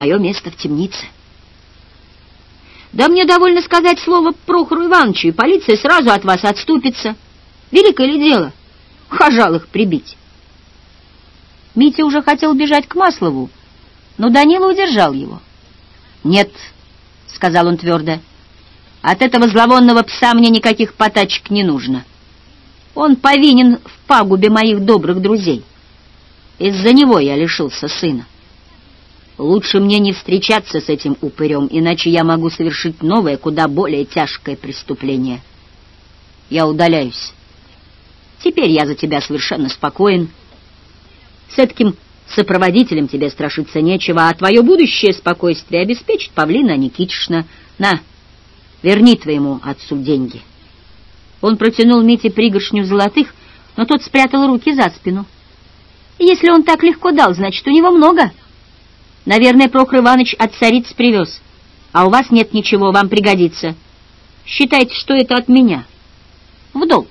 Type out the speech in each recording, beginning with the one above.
мое место в темнице. Да мне довольно сказать слово Прохору Ивановичу, и полиция сразу от вас отступится. Великое ли дело? Хожал их прибить. Митя уже хотел бежать к Маслову, но Данила удержал его. «Нет», — сказал он твердо, — «от этого зловонного пса мне никаких потачек не нужно. Он повинен в пагубе моих добрых друзей. Из-за него я лишился сына. Лучше мне не встречаться с этим упырем, иначе я могу совершить новое, куда более тяжкое преступление. Я удаляюсь. Теперь я за тебя совершенно спокоен. С таким сопроводителем тебе страшиться нечего, а твое будущее спокойствие обеспечит Павлина Никитична. На, верни твоему отцу деньги. Он протянул Мите пригоршню золотых, но тот спрятал руки за спину. Если он так легко дал, значит, у него много. Наверное, Прохор Иванович от цариц привез. А у вас нет ничего, вам пригодится. Считайте, что это от меня. В долг.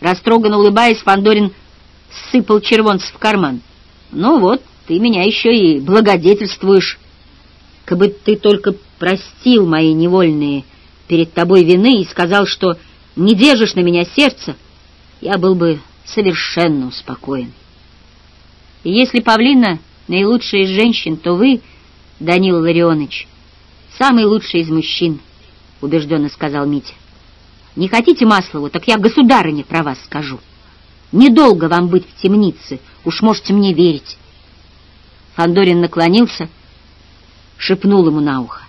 Растроганно улыбаясь, Фандорин сыпал червонцев в карман. Ну вот, ты меня еще и благодетельствуешь. Кабы ты только простил мои невольные перед тобой вины и сказал, что не держишь на меня сердце, я был бы совершенно успокоен. И если Павлина наилучшая из женщин, то вы, Данил Ларионович, самый лучший из мужчин, — убежденно сказал Митя. Не хотите Маслову, так я государыне про вас скажу. Недолго вам быть в темнице, уж можете мне верить. Фандорин наклонился, шепнул ему на ухо.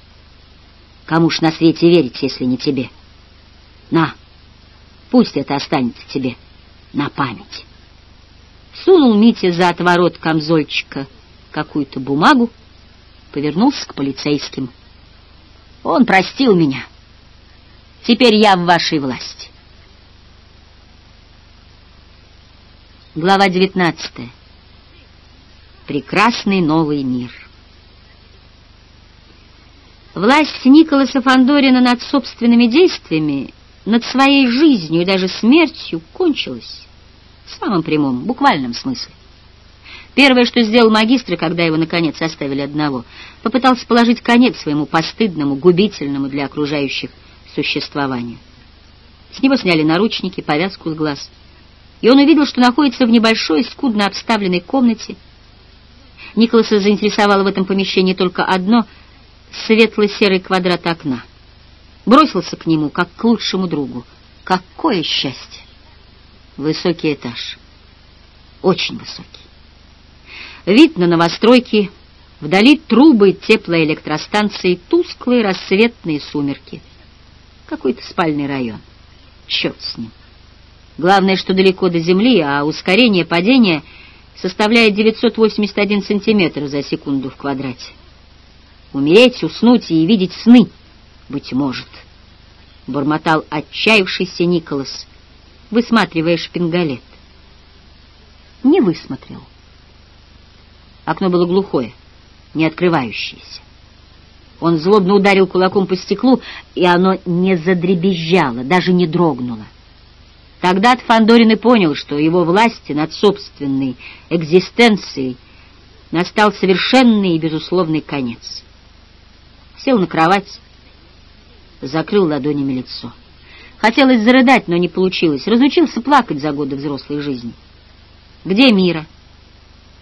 Кому ж на свете верить, если не тебе? На, пусть это останется тебе на память. Сунул Митя за отворот камзольчика какую-то бумагу, повернулся к полицейским. Он простил меня. Теперь я в вашей власти. Глава 19. Прекрасный новый мир. Власть Николаса Фандорина над собственными действиями, над своей жизнью и даже смертью кончилась в самом прямом, буквальном смысле. Первое, что сделал магистр, когда его, наконец, оставили одного, попытался положить конец своему постыдному, губительному для окружающих существованию. С него сняли наручники, повязку с глаз, и он увидел, что находится в небольшой, скудно обставленной комнате. Николаса заинтересовало в этом помещении только одно — светло-серый квадрат окна. Бросился к нему, как к лучшему другу. Какое счастье! Высокий этаж. Очень высокий. Вид на новостройки, вдали трубы теплоэлектростанции, тусклые рассветные сумерки. Какой-то спальный район. Черт с ним. Главное, что далеко до земли, а ускорение падения составляет 981 сантиметр за секунду в квадрате. Умереть, уснуть и видеть сны, быть может, — бормотал отчаявшийся Николас, высматривая шпингалет. Не высмотрел. Окно было глухое, не открывающееся. Он злобно ударил кулаком по стеклу, и оно не задребезжало, даже не дрогнуло. Тогда-то Фандорин и понял, что его власти над собственной экзистенцией настал совершенный и безусловный конец. Сел на кровать, закрыл ладонями лицо. Хотелось зарыдать, но не получилось. Разучился плакать за годы взрослой жизни. Где Мира?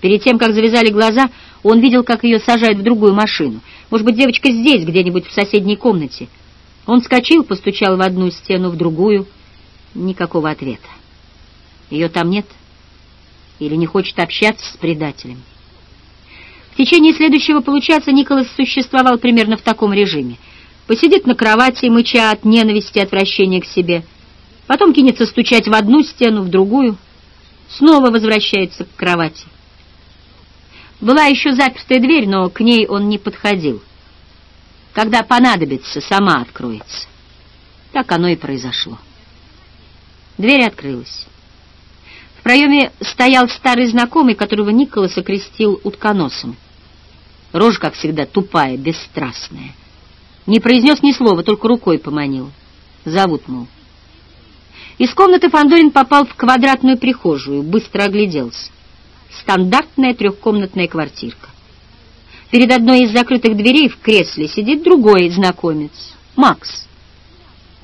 Перед тем, как завязали глаза, он видел, как ее сажают в другую машину. Может быть, девочка здесь, где-нибудь в соседней комнате. Он вскочил, постучал в одну стену, в другую. Никакого ответа. Ее там нет? Или не хочет общаться с предателем? В течение следующего получаса Николас существовал примерно в таком режиме. Посидит на кровати, мыча от ненависти и отвращения к себе. Потом кинется стучать в одну стену, в другую. Снова возвращается к кровати. Была еще запертая дверь, но к ней он не подходил. Когда понадобится, сама откроется. Так оно и произошло. Дверь открылась. В проеме стоял старый знакомый, которого Николас окрестил утконосом. Рожа, как всегда, тупая, бесстрастная. Не произнес ни слова, только рукой поманил. Зовут, мол. Из комнаты Фандорин попал в квадратную прихожую, быстро огляделся стандартная трехкомнатная квартирка. Перед одной из закрытых дверей в кресле сидит другой знакомец, Макс.